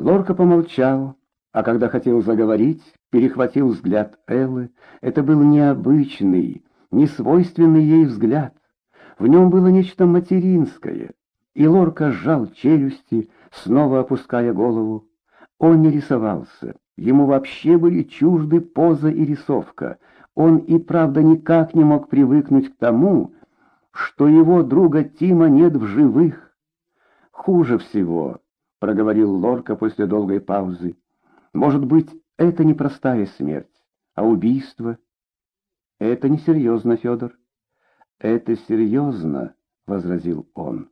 Лорка помолчал, а когда хотел заговорить, перехватил взгляд Эллы. Это был необычный, несвойственный ей взгляд. В нем было нечто материнское, и Лорка сжал челюсти, снова опуская голову. Он не рисовался, ему вообще были чужды поза и рисовка. Он и правда никак не мог привыкнуть к тому, что его друга Тима нет в живых. Хуже всего, — проговорил Лорка после долгой паузы, — может быть, это не простая смерть, а убийство. Это несерьезно, Федор. Это серьезно, — возразил он.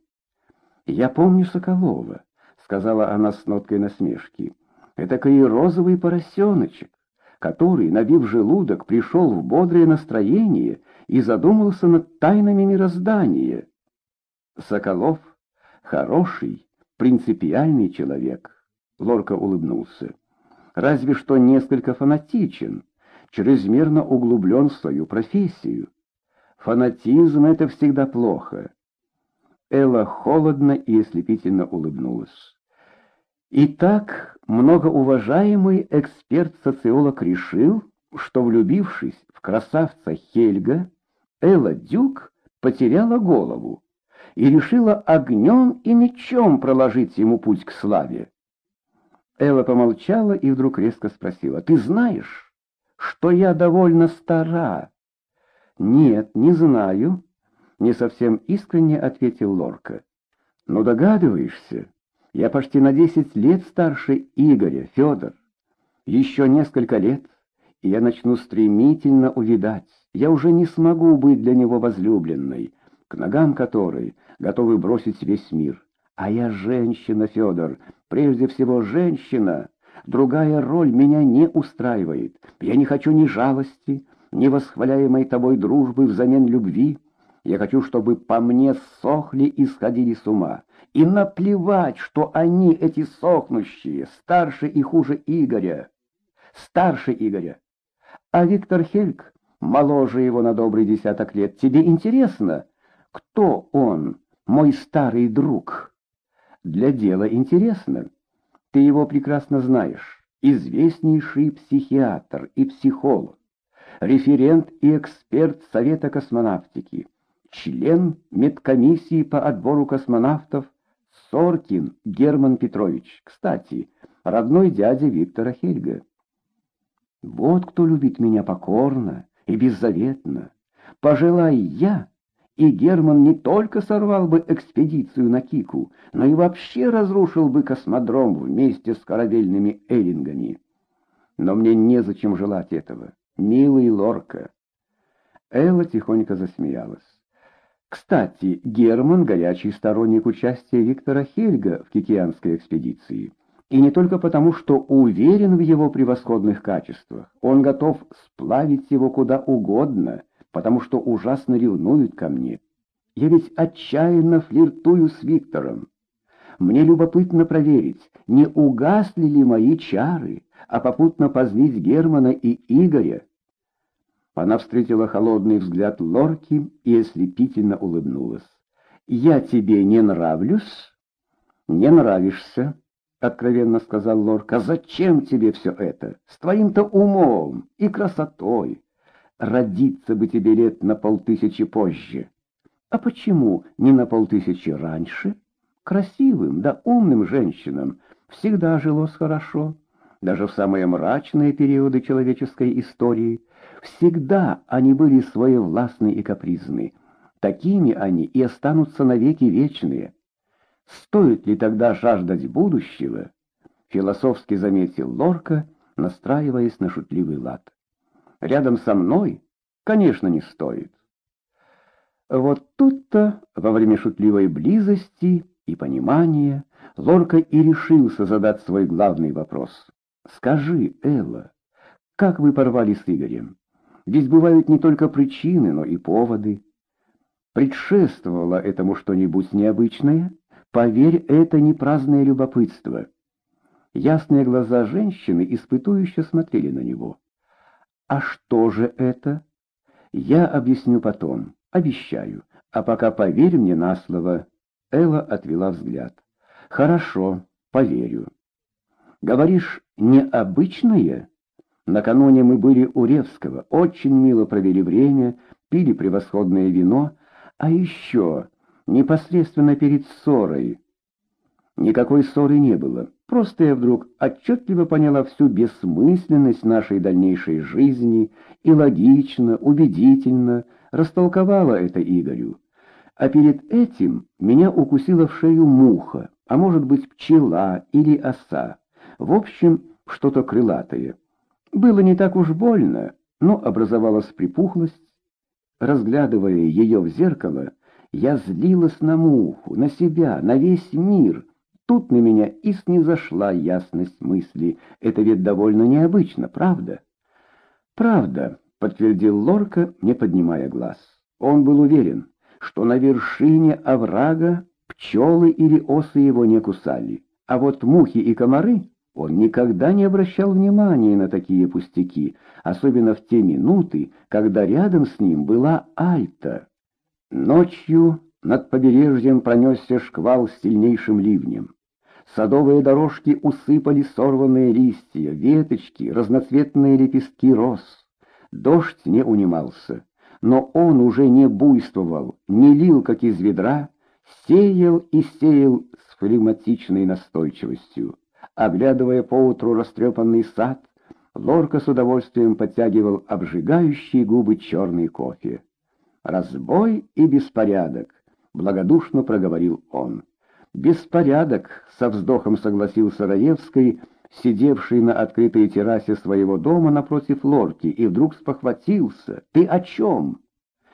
Я помню Соколова, — сказала она с ноткой насмешки. Это розовый поросеночек, который, набив желудок, пришел в бодрое настроение и задумался над тайнами мироздания. Соколов — хороший, принципиальный человек. Лорка улыбнулся. Разве что несколько фанатичен, чрезмерно углублен в свою профессию. Фанатизм — это всегда плохо. Элла холодно и ослепительно улыбнулась. Итак, многоуважаемый эксперт-социолог решил, что, влюбившись в красавца Хельга, Элла Дюк потеряла голову и решила огнем и мечом проложить ему путь к славе. Элла помолчала и вдруг резко спросила, «Ты знаешь, что я довольно стара?» «Нет, не знаю», — не совсем искренне ответил Лорка. «Но догадываешься, я почти на десять лет старше Игоря, Федор. Еще несколько лет, и я начну стремительно увидать. Я уже не смогу быть для него возлюбленной, к ногам которой готовы бросить весь мир. А я женщина, Федор, прежде всего женщина. Другая роль меня не устраивает. Я не хочу ни жалости, ни восхваляемой тобой дружбы взамен любви. Я хочу, чтобы по мне сохли и сходили с ума. И наплевать, что они, эти сохнущие, старше и хуже Игоря. Старше Игоря. А Виктор Хельк, моложе его на добрый десяток лет, тебе интересно, кто он, мой старый друг? Для дела интересно. Ты его прекрасно знаешь. Известнейший психиатр и психолог, референт и эксперт Совета космонавтики, член медкомиссии по отбору космонавтов Соркин Герман Петрович. Кстати, родной дядя Виктора Хельга. Вот кто любит меня покорно и беззаветно. Пожелай я, и Герман не только сорвал бы экспедицию на Кику, но и вообще разрушил бы космодром вместе с корабельными эллингами. Но мне незачем желать этого, милый Лорка. Элла тихонько засмеялась. Кстати, Герман — горячий сторонник участия Виктора Хельга в кикианской экспедиции. И не только потому, что уверен в его превосходных качествах, он готов сплавить его куда угодно — потому что ужасно ревнуют ко мне. Я ведь отчаянно флиртую с Виктором. Мне любопытно проверить, не угасли ли мои чары, а попутно позлить Германа и Игоря. Она встретила холодный взгляд Лорки и ослепительно улыбнулась. «Я тебе не нравлюсь?» «Не нравишься», — откровенно сказал Лорка. «Зачем тебе все это? С твоим-то умом и красотой, родиться бы тебе лет на полтысячи позже. А почему не на полтысячи раньше? Красивым да умным женщинам всегда жилось хорошо. Даже в самые мрачные периоды человеческой истории всегда они были своевластны и капризны. Такими они и останутся навеки вечные. Стоит ли тогда жаждать будущего? Философски заметил Лорка, настраиваясь на шутливый лад рядом со мной, конечно, не стоит. Вот тут-то, во время шутливой близости и понимания, Лорка и решился задать свой главный вопрос. «Скажи, Элла, как вы порвали с Игорем? Ведь бывают не только причины, но и поводы. Предшествовало этому что-нибудь необычное? Поверь, это не праздное любопытство». Ясные глаза женщины испытующе смотрели на него. А что же это? Я объясню потом, обещаю. А пока поверь мне на слово. Элла отвела взгляд. Хорошо, поверю. Говоришь, необычное? Накануне мы были у Ревского, очень мило провели время, пили превосходное вино, а еще непосредственно перед ссорой. Никакой ссоры не было. Просто я вдруг отчетливо поняла всю бессмысленность нашей дальнейшей жизни и логично, убедительно растолковала это Игорю. А перед этим меня укусила в шею муха, а может быть пчела или оса. В общем, что-то крылатое. Было не так уж больно, но образовалась припухлость. Разглядывая ее в зеркало, я злилась на муху, на себя, на весь мир — Тут на меня и снизошла ясность мысли. Это ведь довольно необычно, правда? Правда, подтвердил Лорка, не поднимая глаз. Он был уверен, что на вершине оврага пчелы или осы его не кусали, а вот мухи и комары он никогда не обращал внимания на такие пустяки, особенно в те минуты, когда рядом с ним была Альта. Ночью над побережьем пронесся шквал с сильнейшим ливнем. Садовые дорожки усыпали сорванные листья, веточки, разноцветные лепестки роз. Дождь не унимался, но он уже не буйствовал, не лил, как из ведра, сеял и сеял с флегматичной настойчивостью. Оглядывая поутру растрепанный сад, Лорка с удовольствием подтягивал обжигающие губы черный кофе. «Разбой и беспорядок», — благодушно проговорил он. «Беспорядок», — со вздохом согласился Раевский, сидевший на открытой террасе своего дома напротив лорки, и вдруг спохватился. «Ты о чем?»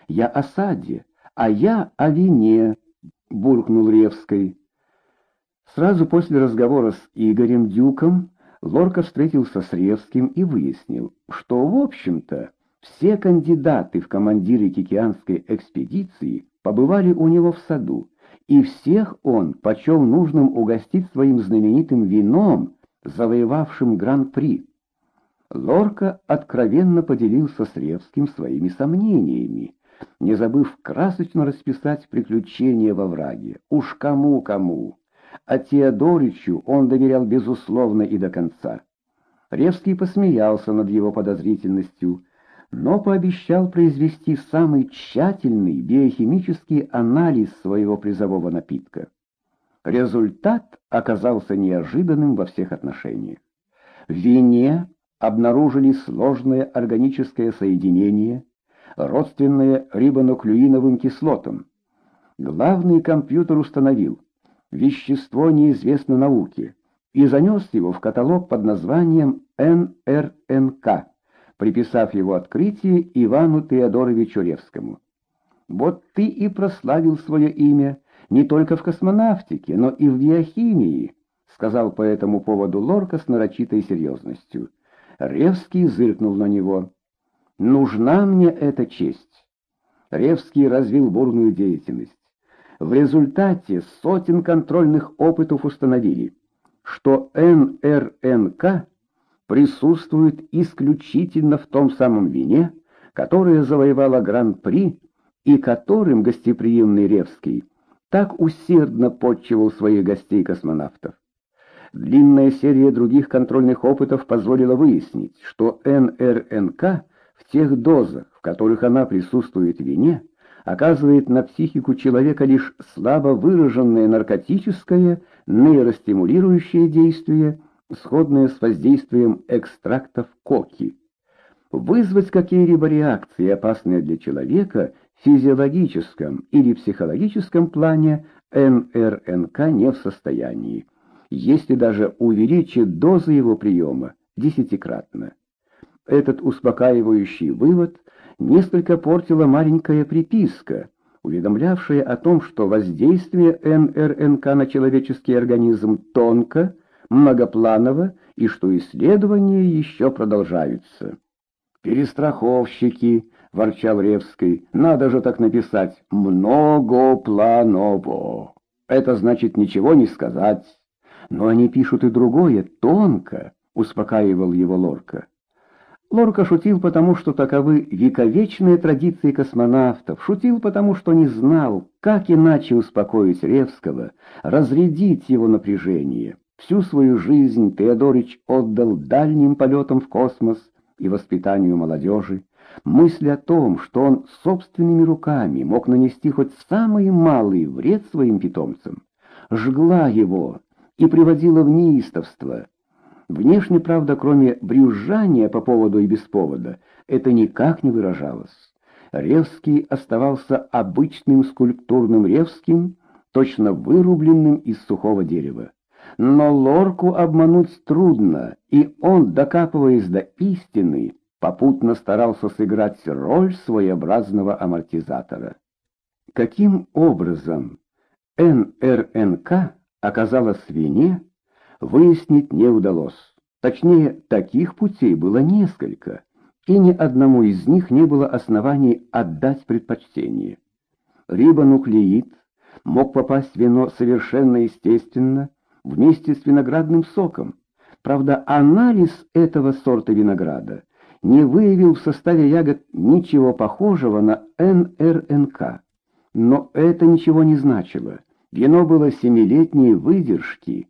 «Я о саде, а я о вине», — буркнул Ревский. Сразу после разговора с Игорем Дюком Лорка встретился с Ревским и выяснил, что, в общем-то, все кандидаты в командиры кикианской экспедиции побывали у него в саду, и всех он почел нужным угостить своим знаменитым вином, завоевавшим гран-при. Лорка откровенно поделился с Ревским своими сомнениями, не забыв красочно расписать приключения во враге. Уж кому-кому, а Теодоричу он доверял безусловно и до конца. Ревский посмеялся над его подозрительностью, но пообещал произвести самый тщательный биохимический анализ своего призового напитка. Результат оказался неожиданным во всех отношениях. В вине обнаружили сложное органическое соединение, родственное рибонуклеиновым кислотам. Главный компьютер установил, вещество неизвестно науке, и занес его в каталог под названием НРНК приписав его открытие Ивану Теодоровичу Ревскому. Вот ты и прославил свое имя не только в космонавтике, но и в биохимии, сказал по этому поводу Лорка с нарочитой серьезностью. Ревский зыркнул на него. «Нужна мне эта честь». Ревский развил бурную деятельность. В результате сотен контрольных опытов установили, что НРНК присутствует исключительно в том самом вине, которое завоевало гран-при и которым гостеприимный Ревский так усердно подчивал своих гостей-космонавтов. Длинная серия других контрольных опытов позволила выяснить, что НРНК в тех дозах, в которых она присутствует в вине, оказывает на психику человека лишь слабо выраженное наркотическое, нейростимулирующее действие – сходное с воздействием экстрактов коки. Вызвать какие-либо реакции, опасные для человека, в физиологическом или психологическом плане НРНК не в состоянии, если даже увеличит дозу его приема десятикратно. Этот успокаивающий вывод несколько портила маленькая приписка, уведомлявшая о том, что воздействие НРНК на человеческий организм тонко, многопланово и что исследования еще продолжаются. «Перестраховщики», — ворчал Ревский, — «надо же так написать, многопланово. Это значит ничего не сказать. Но они пишут и другое, тонко», — успокаивал его Лорка. Лорка шутил потому, что таковы вековечные традиции космонавтов, шутил потому, что не знал, как иначе успокоить Ревского, разрядить его напряжение. Всю свою жизнь Теодорич отдал дальним полетам в космос и воспитанию молодежи. Мысль о том, что он собственными руками мог нанести хоть самый малый вред своим питомцам, жгла его и приводила в неистовство. Внешне, правда, кроме брюзжания по поводу и без повода, это никак не выражалось. Ревский оставался обычным скульптурным Ревским, точно вырубленным из сухого дерева. Но Лорку обмануть трудно, и он, докапываясь до истины, попутно старался сыграть роль своеобразного амортизатора. Каким образом НРНК оказалась в вине, выяснить не удалось. Точнее, таких путей было несколько, и ни одному из них не было оснований отдать предпочтение. Рибонуклеид мог попасть в вино совершенно естественно, вместе с виноградным соком. Правда, анализ этого сорта винограда не выявил в составе ягод ничего похожего на НРНК. Но это ничего не значило. Вино было семилетней выдержки,